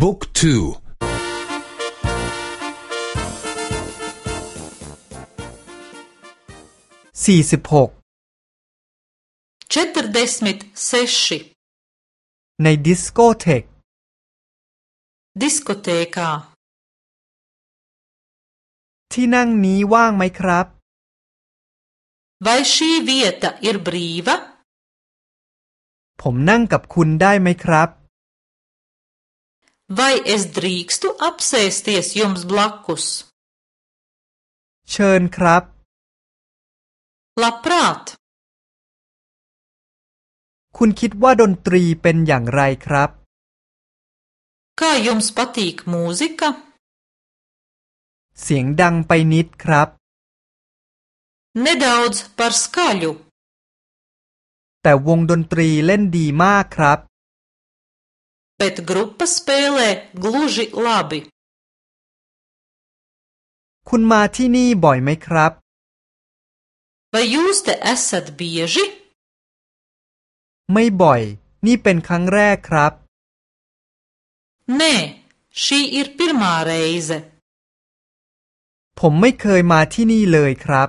บุ๊กทูสี่สิบหก četrdesmit seši ในดิสโกเทก diskotēkā ที่นั่งนี้ว่างไหมครับ vai šī vieta ir brīva ผมนั่งกับคุณได้ไหมครับ vai es drīkstu apsēsties jums blakus เชิญครับ labprāt คุณคิดว่าดนตรีเป็นอย่างไรครับ kā jums patīk mūzika เสียงดังไปนิดครับ nedaudz par skaļu แต่วงดนตรีเล่นดีมากครับ bet grupa spēlē gluži labi คุณมาที่นี่บ่อยไหมครับ vai jūs te esat bieži ไม่บ่อย นี่เป็นครั้งแรกครับ nē šī ir pirmā reize ผมไม่เคยมาที่นี่เลยครับ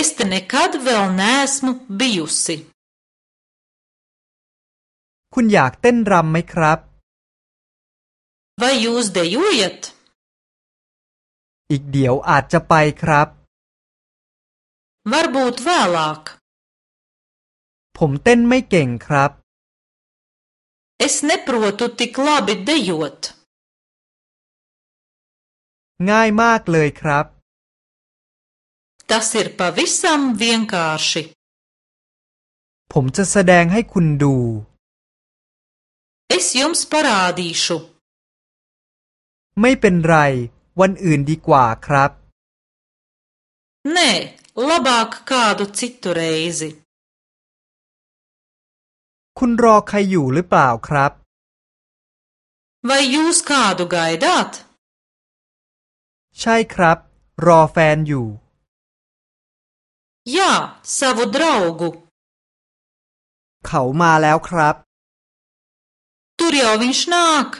es te nekad vēl neesmu bijusi คุณอยากเต้นรำไหมครับ vai jūs dejojat อีกเดี๋ยวอาจจะไปครับ varbūt vēlāk ผมเต้นไม่เก่งครับ es neprotu tik labi dejot ง่ายมากเลยครับ tas ir pavisam vienkārši ผมจะแสดงให้คุณดู es jums parādīšu ไม่เป็นไร วันอื่นดีกว่าครับ nē labāk kādu citu reizi คุณรอใครอยู่หรือเปล่าครับ vai jūs kādu gaidāt ใช่ครับ รอแฟนอยู่ jā savu draugu เขามาแล้วครับ tur jau viņš nāk